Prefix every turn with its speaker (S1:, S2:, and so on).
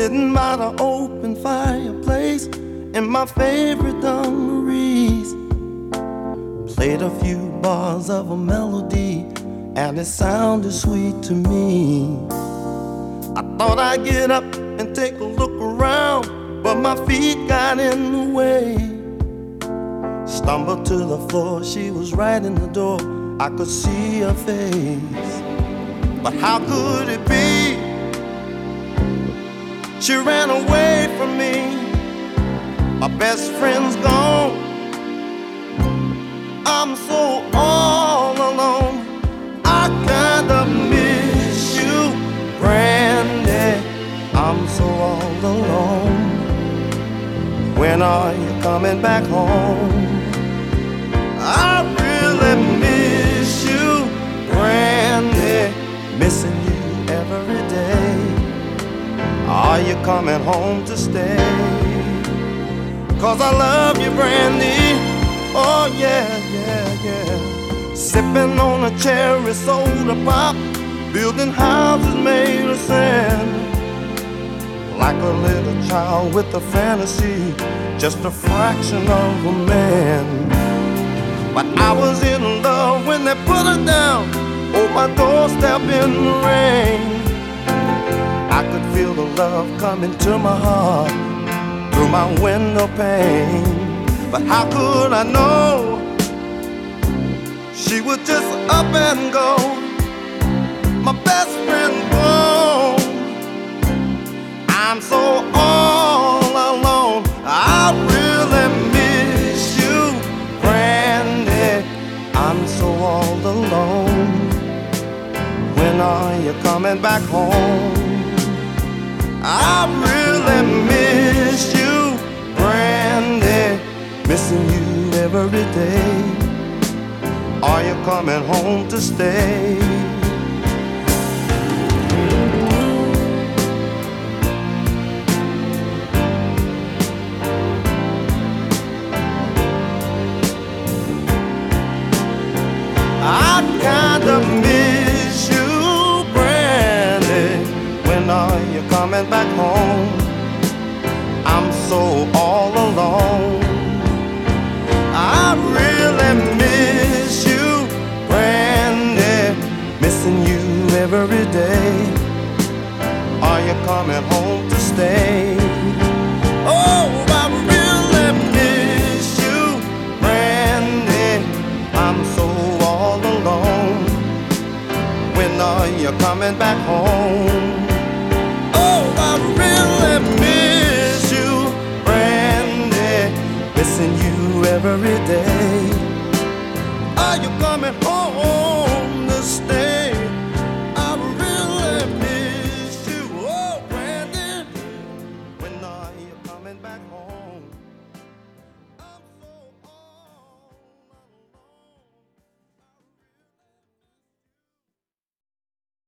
S1: Sitting by the open fireplace in my favorite dungarees. Played a few bars of a melody and it sounded sweet to me. I thought I'd get up and take a look around, but my feet got in the way. Stumbled to the floor, she was right in the door. I could see her face. But how could it be? She ran away from me. My best friend's gone. I'm so all alone. I kinda miss you, Brandy. I'm so all alone. When are you coming back home? I Are you coming home to stay? Cause I love you, Brandy. Oh, yeah, yeah, yeah. Sipping on a cherry soda pop, building houses made of sand. Like a little child with a fantasy, just a fraction of a man. But I was in love when they put her down on my doorstep in the rain. I could feel the love coming to my heart through my window pane. But how could I know she would just up and go? My best friend gone. I'm so all alone. I really miss you, Brandy. I'm so all alone. When are you coming back home? I really miss you. Missing you every day. Are you coming home to stay? I kinda miss When are you coming back home? I'm so all alone. I really miss you, Brandy. Missing you every day. Are you coming home to stay? Oh, I really miss you, Brandy. I'm so all alone. When are you coming back home? every day.